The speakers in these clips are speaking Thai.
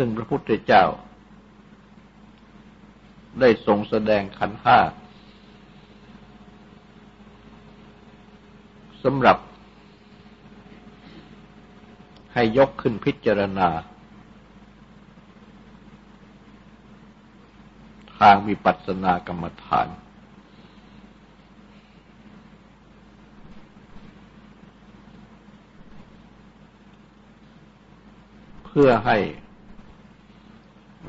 ซึ่งพระพุทธเจ้า ได้ทรงแสดงขันห้าสำหรับ ให้ยกขึ้นพิจารณา ทางวิปัสสนากรรมฐาน เพื่อให้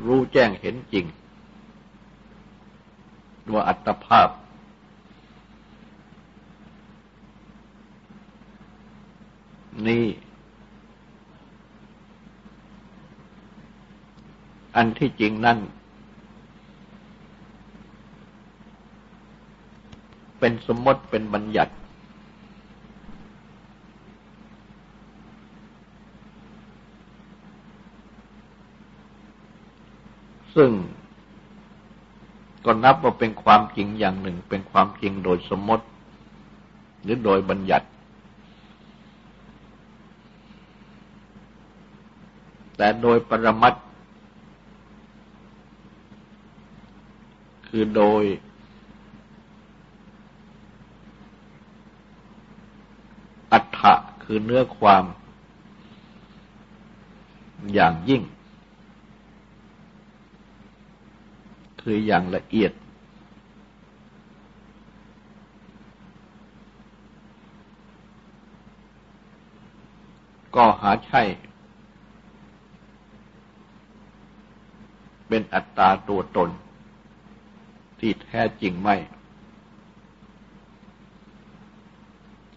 รู้แจ้งเห็นจริง ว่าอัตภาพ นี้อันที่จริงนั่น เป็นสมมติเป็นบัญญัติ ซึ่งก็นับว่าเป็นความจริงอย่างหนึ่ง เป็นความจริงโดยสมมติ หรือโดยบัญญัติ แต่โดยปรมัตคือโดย อัฏฐะคือเนื้อความอย่างยิ่ง คืออย่างละเอียด ก็หาใช่ เป็นอัตตาตัวตน ที่แท้จริงไม่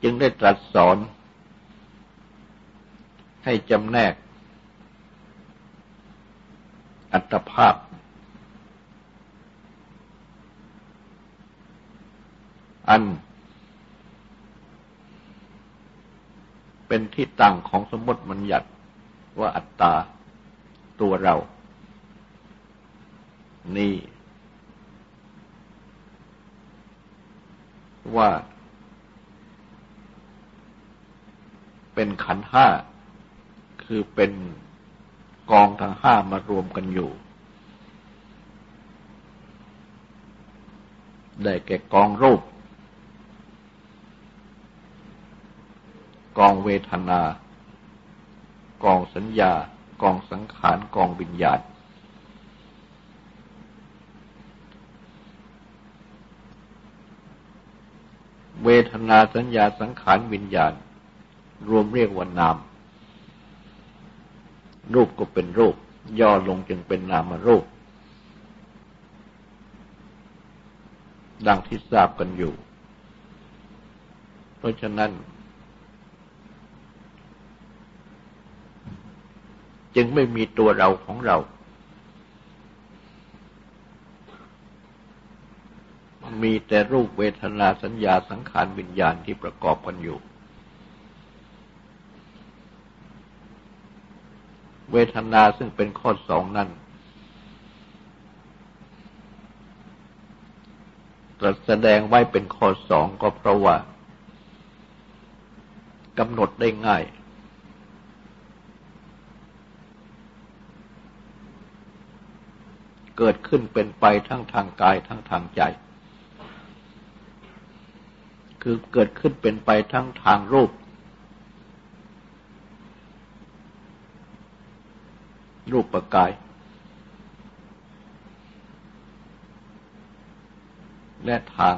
จึงได้ตรัสสอน ให้จำแนกอัตภาพ อัน เป็นที่ตั้งของสมมติมัญญัติว่าอัตตาตัวเรา นี่ ว่า เป็นขันห้า คือเป็นกองทั้งห้ามารวมกันอยู่ ได้แก่กองรูป กองเวทนา กองสัญญา กองสังขาร กองวิญญาณ เวทนาสัญญาสังขารวิญญาณ รวมเรียกว่านาม รูปก็เป็นรูป ย่อลงจึงเป็นนามรูป ดังที่ทราบกันอยู่ เพราะฉะนั้น จึงไม่มีตัวเราของเรา มีแต่รูปเวทนาสัญญาสังขารวิญญาณที่ประกอบกันอยู่ เวทนาซึ่งเป็นข้อสองนั้นตรัสแสดงไว้เป็นข้อสองก็เพราะว่ากำหนดได้ง่าย เกิดขึ้นเป็นไปทั้งทางกายทั้งทางใจ คือเกิดขึ้นเป็นไปทั้งทางรูป รูปประกาย และทาง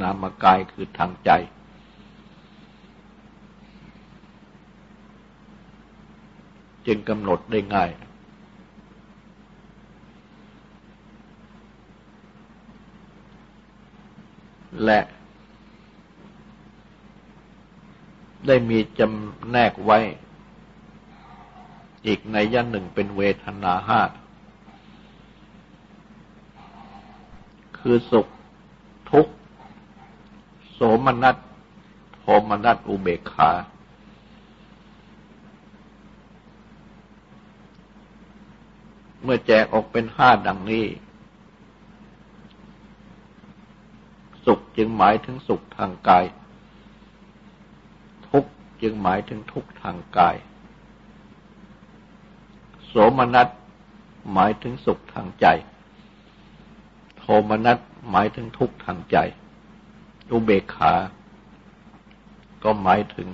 นามกายคือทางใจจึงกำหนดได้ง่าย และได้มีจำแนกไว้ อีกในย่านหนึ่งเป็นเวทนาห้า คือสุขทุกข์ โสมนัสโทมนัสอุเบกขา เมื่อแจกออกเป็นห้าดังนี้สุข จึงหมายถึงสุขทางกาย ทุกจึงหมายถึงทุกทางกาย โสมนัสหมายถึงสุขทางใจ โทมนัสหมายถึงทุกทางใจ อุเบกขา ก็หมายถึง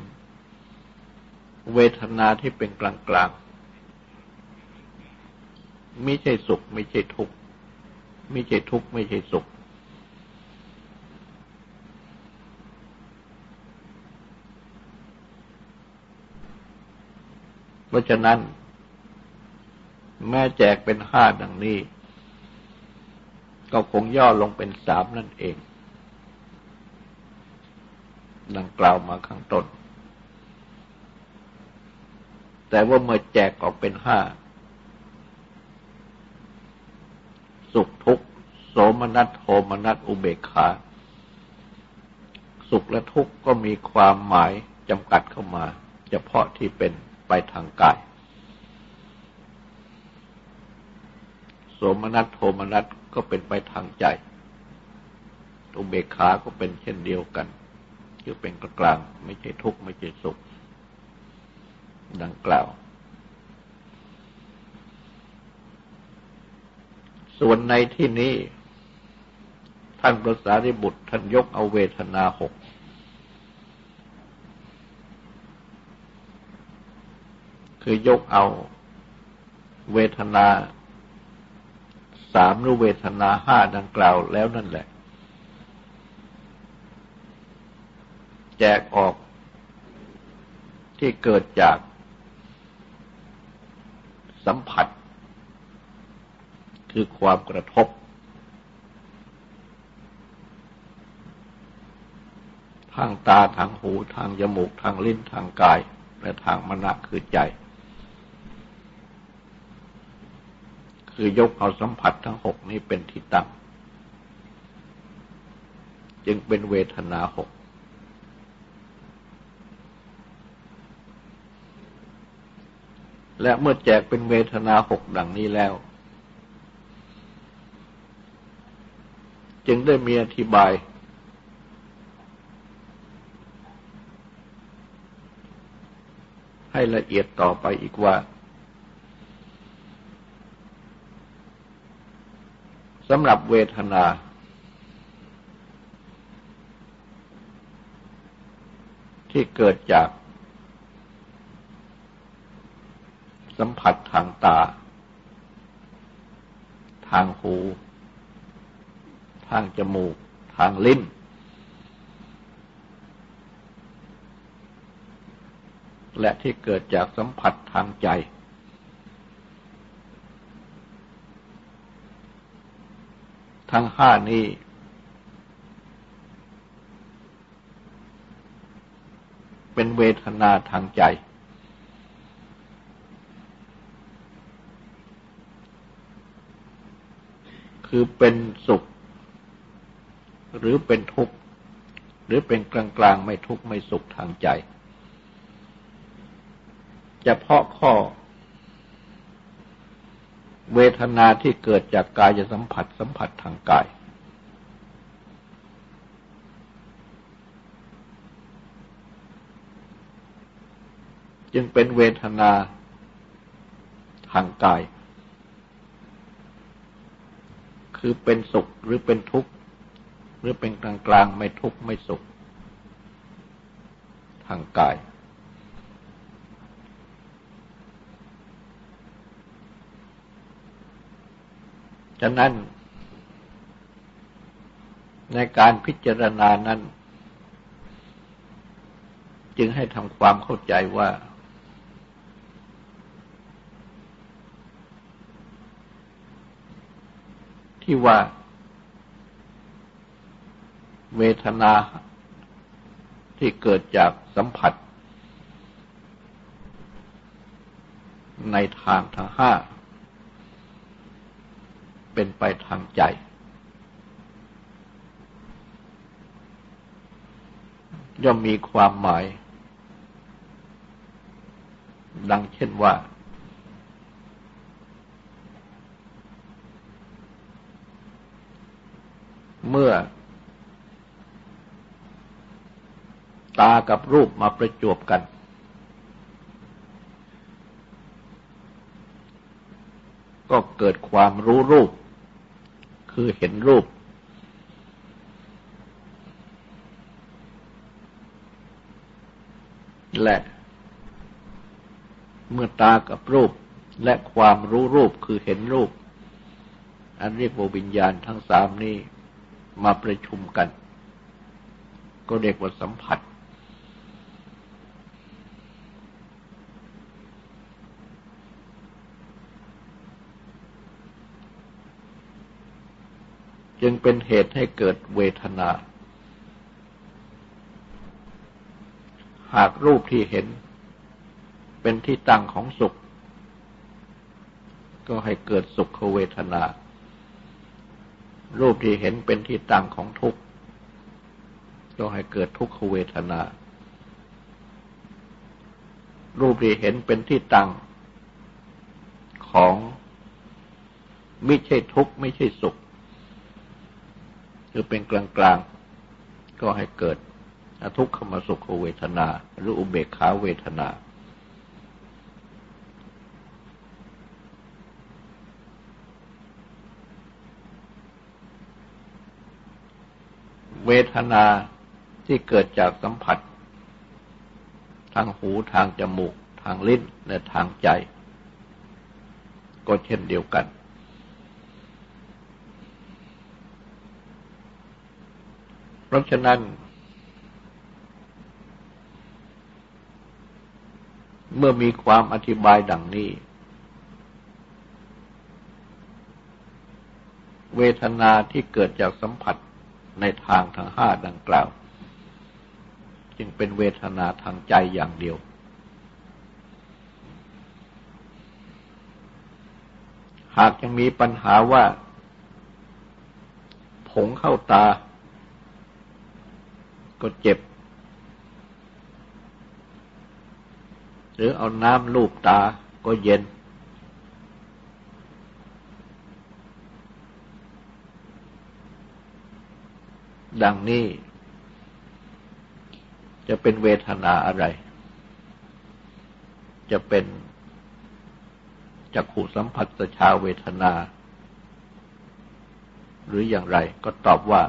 เวทนาที่เป็นกลางกลางไม่ใช่สุข ไม่ใช่ทุกข์ไม่ใช่ทุกข์ไม่ใช่สุข ราะฉะนั้น แม่แจกเป็นห้าดังนี้ ก็คงย่อลงเป็นสามนั่นเอง ดังกล่าวมาข้างต้น แต่ว่าเมื่อแจกออกเป็นห้าสุขทุกข์โสมนัสโทมนัสอุเบกขา สุขและทุกข์ก็มีความหมายจำกัดเข้ามา เฉพาะที่เป็น ไปทางกาย โสมนัสโทมนัสก็เป็นไปทางใจอุเบกขาก็เป็นเช่นเดียวกันคือเป็นกลางไม่ใช่ทุกข์ไม่ใช่สุข ดังกล่าว ส่วนในที่นี้ ท่านพระสารีบุตรท่านยกเอาเวทนาหก คือยกเอาเวทนาสามหรือเวทนาห้าดังกล่าวแล้วนั่นแหละ แจกออกที่เกิดจากสัมผัส คือความกระทบ ทางตาทางหูทางจมูกทางลิ้นทางกาย และทางมณะคือใจ คือยกเอาสัมผัสทั้งหกนี้เป็นที่ตั้ง จึงเป็นเวทนาหก และเมื่อแจกเป็นเวทนาหกดังนี้แล้ว จึงได้มีอธิบาย ให้ละเอียดต่อไปอีกว่าำหรับเวทนา ที่เกิดจาก สัมผัสทางตา ทางหู ทางจมูก ทางลิ้น และที่เกิดจากสัมผัสทางใจ ทั้งห้านี้ เป็นเวทนาทางใจ คือเป็นสุข หรือเป็นทุกข์ หรือเป็นกลางกลางไม่ทุกข์ ไม่สุขทางใจ จะเพาะข้อ เวทนาที่เกิดจากกายสัมผัสสัมผัสทางกาย จึงเป็นเวทนาทางกาย คือเป็นสุขหรือเป็นทุกข์ หรือเป็นกลางกลางไม่ทุกข์ไม่สุข ทางกาย ฉะนั้น ในการพิจารณานั้น จึงให้ทำความเข้าใจว่า ที่ว่า เวทนาที่เกิดจากสัมผัส ในทางทั้งห้า เป็นไปทางใจ ย่อมมีความหมาย ดังเช่นว่า เมื่อ ตากับรูปมาประจวบกันก็เกิดความรู้รูป คือเห็นรูป และเมื่อตากับรูปและความรู้รูปคือเห็นรูป อันเรียกว่าวิญญาณทั้งสามนี้มาประชุมกัน ก็เรียกว่าสัมผัส จึงเป็นเหตุให้เกิดเวทนา หากรูปที่เห็นเป็นที่ตั้งของสุข ก็ให้เกิดสุขเวทนา รูปที่เห็นเป็นที่ตั้งของทุกข์ ก็ให้เกิดทุกขเวทนา รูปที่เห็นเป็นที่ตั้งของไม่ใช่ทุกข์ไม่ใช่สุข คือเป็นกลางกลางก็ให้เกิดอทุกขมสุขเวทนา หรืออุเบกขาเวทนา เวทนาที่เกิดจากสัมผัส ทางหูทางจมูก ทางลิ้นและทางใจ ก็เช่นเดียวกัน ราะฉะนั้น เมื่อมีความอธิบายดังนี้ เวทนาที่เกิดจากสัมผัสในทางทั้งห้าดังกล่าว จึงเป็นเวทนาทางใจอย่างเดียว หากยังมีปัญหาว่า ผงเข้าตา ก็เจ็บ หรือเอาน้ำลูบตาก็เย็น ดังนี้ จะเป็นเวทนาอะไร จะเป็นจักขูสัมผัสชาเวทนา หรืออย่างไรก็ตอบว่า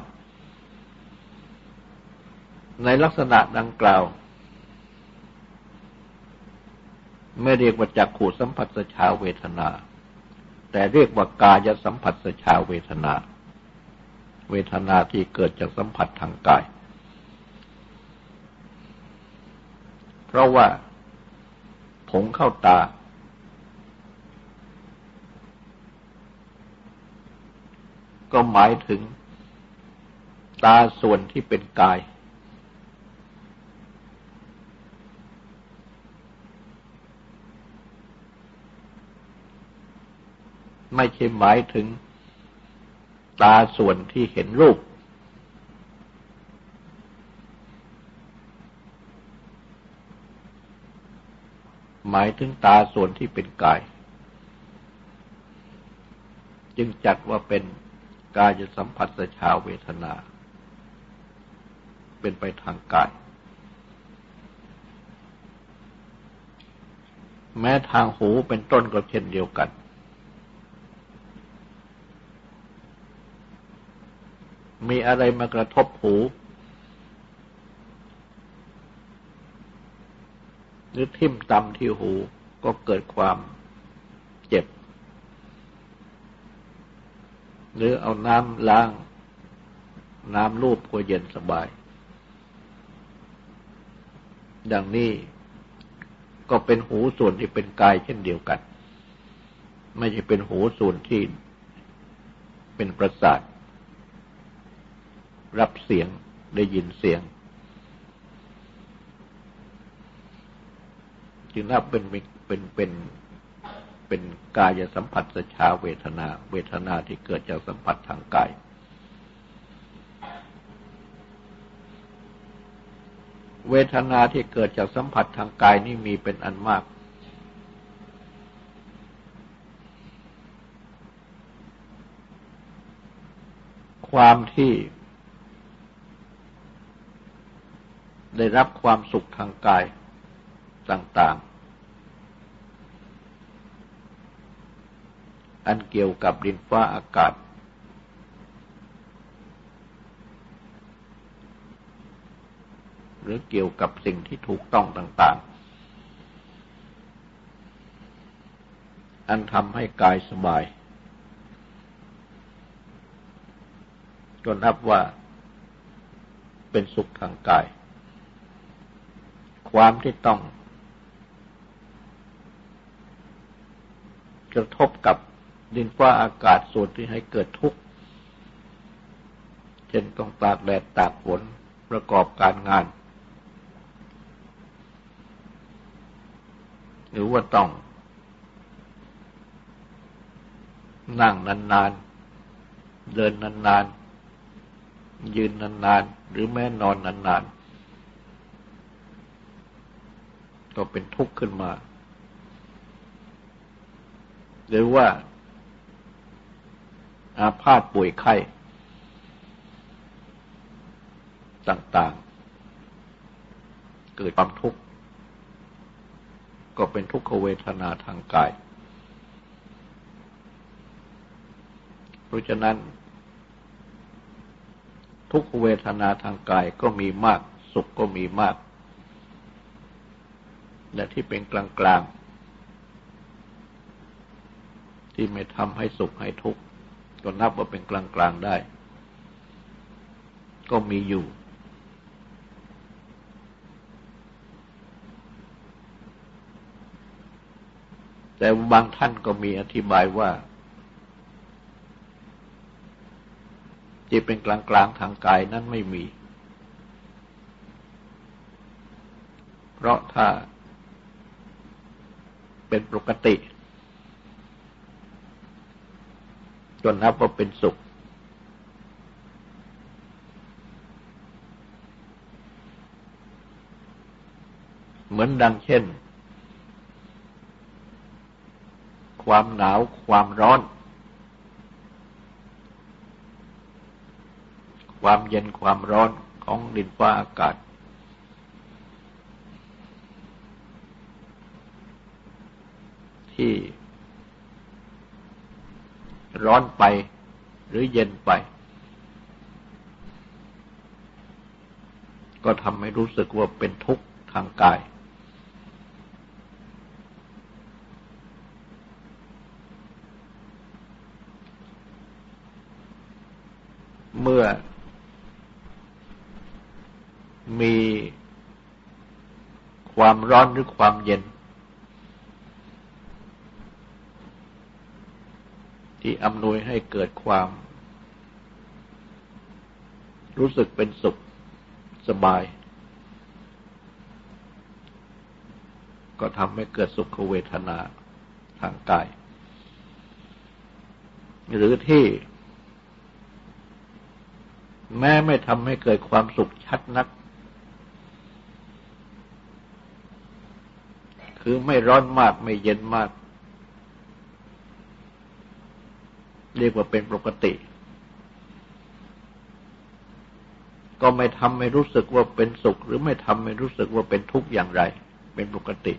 ในลักษณะดังกล่าว ไม่เรียกว่าจักขูสัมผัสชาเวทนา แต่เรียกว่ากายสัมผัสชาเวทนา เวทนาที่เกิดจากสัมผัสทางกาย เพราะว่าผงเข้าตา ก็หมายถึงตาส่วนที่เป็นกาย ไม่ใช่หมายถึงตาส่วนที่เห็นรูป หมายถึงตาส่วนที่เป็นกาย จึงจัดว่าเป็นกายสัมผัสชาวเวทนา เป็นไปทางกาย แม้ทางหูเป็นต้นก็เช่นเดียวกัน มีอะไรมากระทบหู หรือทิ่มตำที่หูก็เกิดความเจ็บ หรือเอาน้ำล้าง น้ำลูบก็เย็นสบาย ดังนี้ก็เป็นหูส่วนที่เป็นกายเช่นเดียวกัน ไม่ใช่เป็นหูส่วนที่เป็นประสาท รับเสียงได้ยินเสียง จึงนับเป็นเป็นเป็นเป็นกายสัมผัสสชาเวทนา เวทนาที่เกิดจากสัมผัสทางกาย เวทนาที่เกิดจากสัมผัสทางกายนี่มีเป็นอันมาก ความที่ ได้รับความสุขทางกายต่างๆ อันเกี่ยวกับดินฟ้าอากาศ หรือเกี่ยวกับสิ่งที่ถูกต้องต่างๆ อันทำให้กายสบายก็นับว่าเป็นสุขทางกาย ความที่ต้อง กระทบกับดินฟ้าอากาศส่วนที่ให้เกิดทุกข์ เช่นต้องตากแดดตากฝนประกอบการงาน หรือว่าต้อง นั่งนานๆ เดินนานๆ ยืนนานๆ หรือแม้นอนนานๆ ก็เป็นทุกข์ขึ้นมา หรือว่า อาพาธป่วยไข้ ต่างๆ เกิดความทุกข์ ก็เป็นทุกขเวทนาทางกาย เพราะฉะนั้น ทุกขเวทนาทางกายก็มีมาก สุขก็มีมาก และที่เป็นกลางๆที่ไม่ทำให้สุขให้ทุกข์ก็นับว่าเป็นกลางๆได้ ก็มีอยู่ แต่บางท่านก็มีอธิบายว่าที่เป็นกลางๆทางกายนั้นไม่มี เพราะถ้า เป็นปกติก็นับว่าเป็นสุข เหมือนดังเช่น ความหนาวความร้อน ความเย็นความร้อนของดินฟ้าอากาศ ที่ร้อนไปหรือเย็นไป ก็ทำให้รู้สึกว่าเป็นทุกข์ทางกาย เมื่อมีความร้อนหรือความเย็นที่ อำนวยให้เกิดความ รู้สึกเป็นสุขสบาย ก็ทำให้เกิดสุขเวทนาทางกาย หรือที่ แม้ไม่ทำให้เกิดความสุขชัดนัก คือไม่ร้อนมากไม่เย็นมาก เรียกว่าเป็นปกติ ก็ไม่ทำให้รู้สึกว่าเป็นสุข หรือไม่ทำให้รู้สึกว่าเป็นทุกข์อย่างไร เป็นปกติ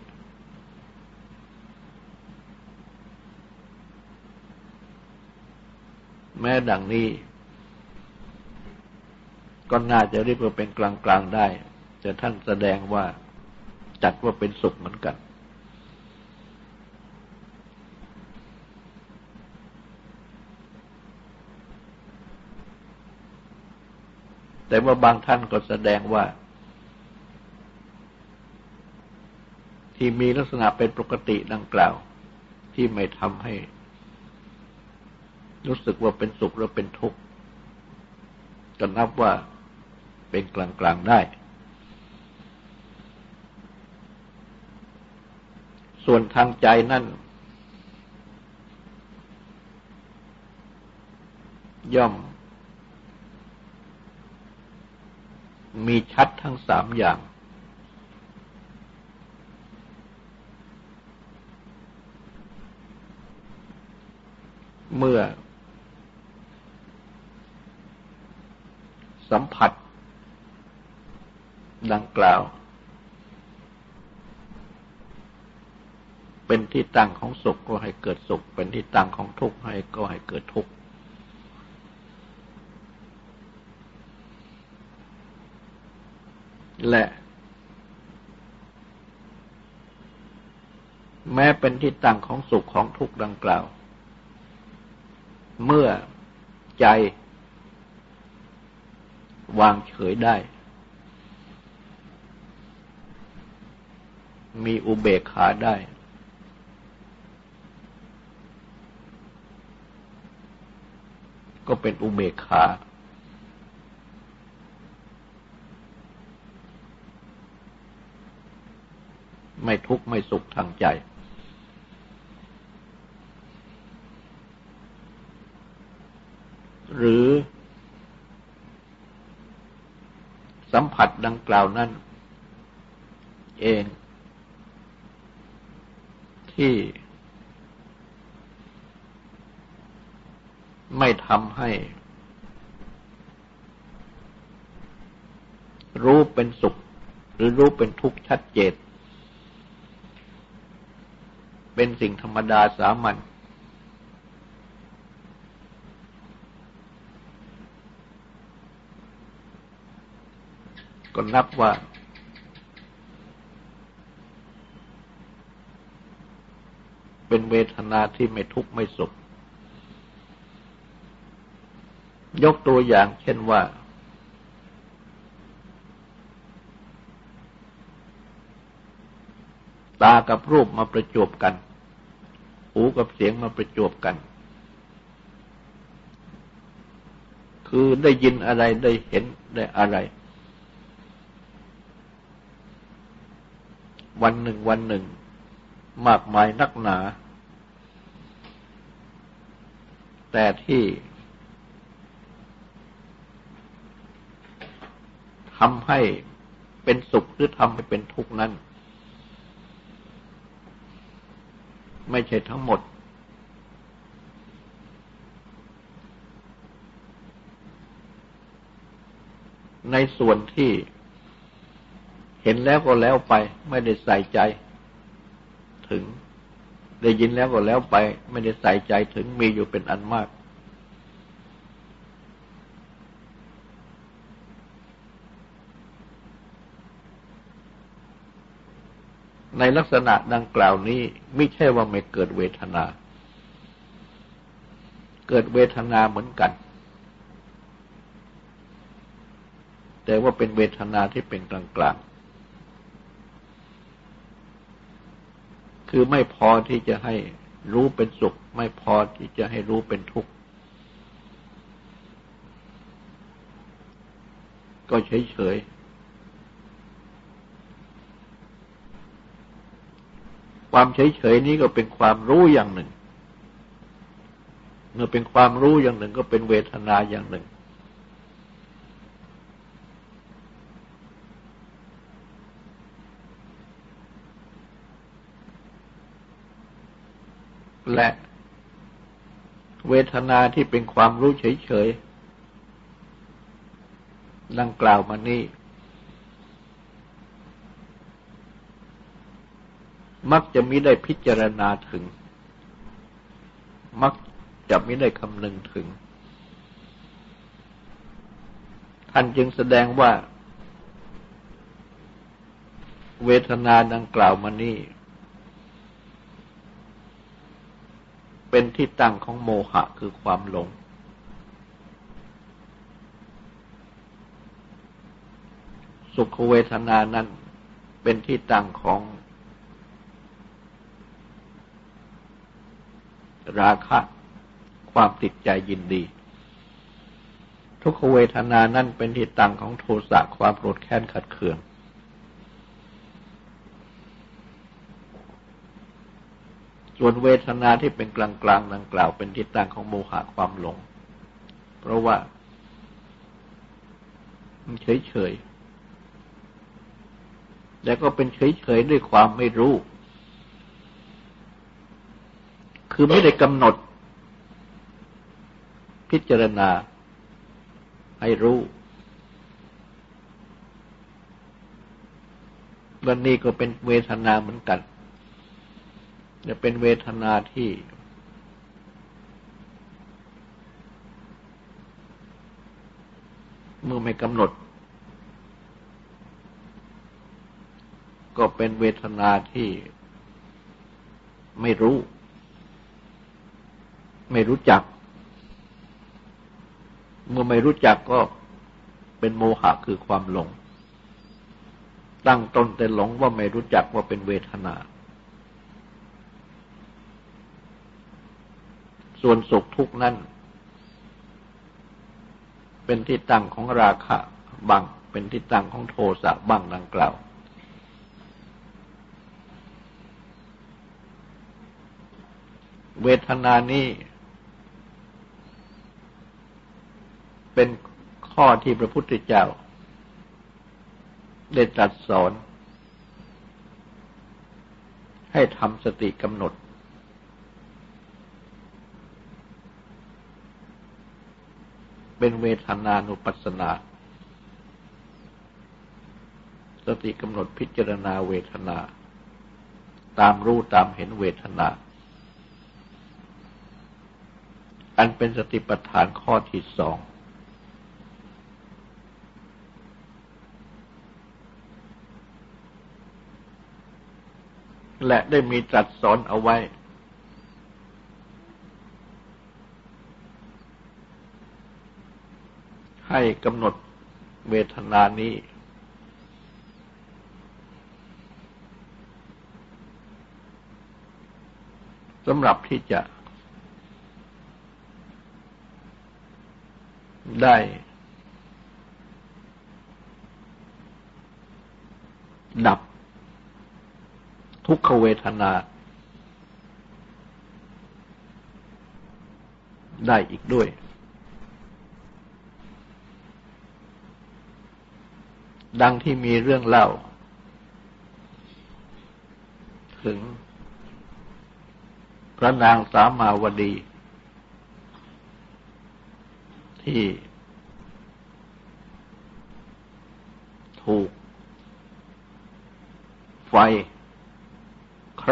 แม้ดังนี้ก็น่าจะเรียกว่าเป็นกลางๆได้ แต่ท่านแสดงว่าจัดว่าเป็นสุขเหมือนกัน แต่ว่าบางท่านก็แสดงว่า ที่มีลักษณะเป็นปกติดังกล่าว ที่ไม่ทำให้ รู้สึกว่าเป็นสุขหรือเป็นทุกข์ก็นับว่าเป็นกลางๆได้ ส่วนทางใจนั่น ย่อม มีชัดทั้งสามอย่าง เมื่อ สัมผัส ดังกล่าว เป็นที่ตั้งของสุขก็ให้เกิดสุข เป็นที่ตั้งของทุกข์ให้ก็ให้เกิดทุกข์ และ แม้เป็นที่ตั้งของสุขของทุกข์ดังกล่าว เมื่อใจ วางเฉยได้ มีอุเบกขาได้ก็เป็นอุเบกขา ไม่ทุกข์ไม่สุขทางใจ หรือ สัมผัสดังกล่าวนั้น เอง ที่ไม่ทำให้ รู้เป็นสุข หรือรู้เป็นทุกข์ชัดเจน เป็นสิ่งธรรมดาสามัญก็นับว่า เป็นเวทนาที่ไม่ทุกข์ไม่สุข ยกตัวอย่างเช่นว่า ตากับรูปมาประจบกัน หูกับเสียงมาประจวบกัน คือได้ยินอะไรได้เห็นได้อะไร วันหนึ่งวันหนึ่ง มากมายนักหนา แต่ที่ทำให้เป็นสุขหรือทำให้เป็นทุกข์นั้น ไม่ใช่ทั้งหมด ในส่วนที่เห็นแล้วก็แล้วไป ไม่ได้ใส่ใจถึง ได้ยินแล้วก็แล้วไป ไม่ได้ใส่ใจถึงมีอยู่เป็นอันมาก ในลักษณะดังกล่าวนี้ไม่ใช่ว่าไม่เกิดเวทนา เกิดเวทนาเหมือนกัน แต่ว่าเป็นเวทนาที่เป็นกลางกลางคือไม่พอที่จะให้รู้เป็นสุข ไม่พอที่จะให้รู้เป็นทุกข์ ก็เฉยเฉย ความเฉยเฉยนี้ก็เป็นความรู้อย่างหนึ่ง เมื่อเป็นความรู้อย่างหนึ่งก็เป็นเวทนาอย่างหนึ่ง และเวทนาที่เป็นความรู้เฉยๆดังกล่าวมานี้ มักจะมิได้พิจารณาถึง มักจะไม่ได้คำนึงถึง ท่านจึงแสดงว่า เวทนาดังกล่าวมานี้เป็นที่ตั้งของโมหะคือความหลง สุขเวทนานั้นเป็นที่ตั้งของ ราคะ ความติดใจยินดี ทุกขเวทนานั้นเป็นที่ตั้งของโทสะความโกรธแค้นขัดเคือง ส่วนเวทนาที่เป็นกลางกลางดังกล่าวเป็นทิศทางของโมหะความหลง เพราะว่ามันเฉยเฉยแล้วก็เป็นเฉยเฉยด้วยความไม่รู้ คือไม่ได้กำหนด พิจารณาให้รู้วันนี้ก็เป็นเวทนาเหมือนกัน จะเป็นเวทนาที่ เมื่อไม่กำหนด ก็เป็นเวทนาที่ไม่รู้ ไม่รู้จัก เมื่อไม่รู้จักก็เป็นโมหะคือความหลง ตั้งตนแต่หลงว่าไม่รู้จักว่าเป็นเวทนา ส่วนสุขทุกข์นั้น เป็นที่ตั้งของราคะบัง เป็นที่ตั้งของโทสะบังดังกล่าวเวทนานี้ เป็นข้อที่พระพุทธเจ้า ได้ตรัสสอน ให้ทำสติกำหนด เป็นเวทนานุปัสสนา สติกำหนดพิจารณาเวทนา ตามรู้ตามเห็นเวทนาอันเป็นสติปัฏฐานข้อที่สอง และได้มีตรัสสอนเอาไว้ ให้กำหนดเวทนานี้ สำหรับที่จะได้ ดับ ทุกขเวทนา ได้อีกด้วย ดังที่มีเรื่องเล่า ถึง พระนางสามาวดี ที่ถูกไฟ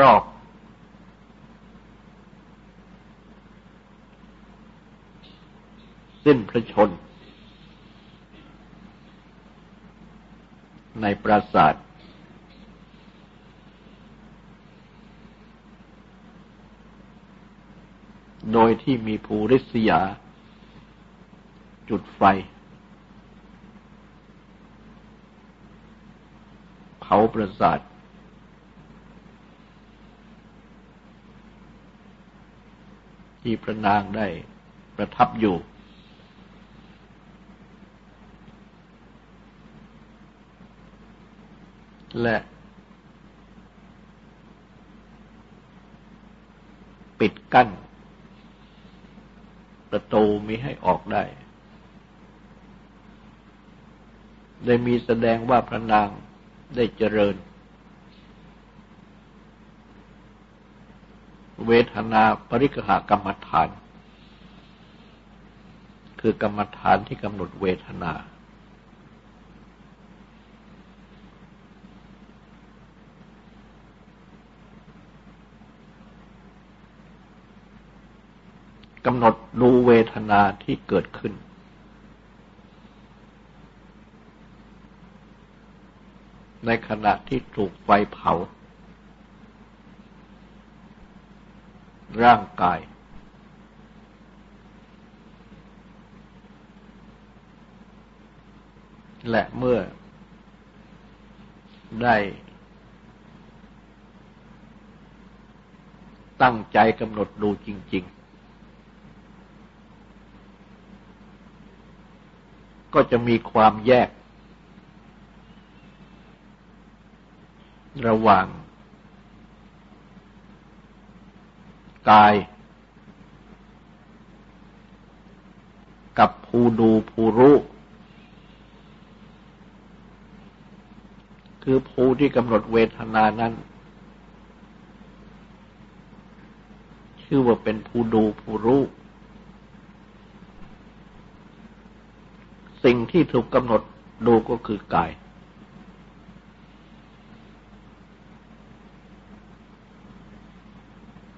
รอบสิ้นพระชน ในปราสาทโดยที่มีภูริษยา จุดไฟ เผาประสาท ที่พระนางได้ประทับอยู่ และปิดกั้น ประตูมิให้ออกได้ ได้มีแสดงว่าพระนางได้เจริญ เวทนาปริกหากรรมฐาน คือกรรมฐานที่กำหนดเวทนา กำหนดดูเวทนาที่เกิดขึ้นในขณะที่ถูกไฟเผา ร่างกาย และเมื่อได้ตั้งใจกำหนดดูจริง ๆ ก็จะมีความแยก ระหว่าง กาย กับผู้ดูผู้รู้ คือผู้ที่กำหนดเวทนานั้น ชื่อว่าเป็นผู้ดูผู้รู้ สิ่งที่ถูกกำหนดดูก็คือกาย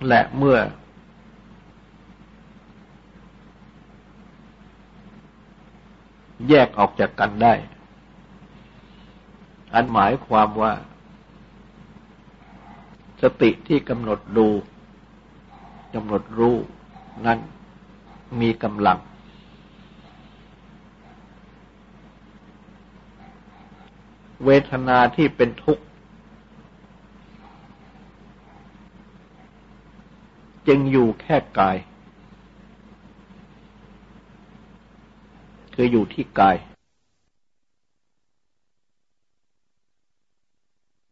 และเมื่อ แยกออกจากกันได้ อันหมายความว่า สติที่กำหนดดูกำหนดรู้นั้นมีกำลัง เวทนาที่เป็นทุกข์ จึงอยู่แค่กาย คืออยู่ที่กาย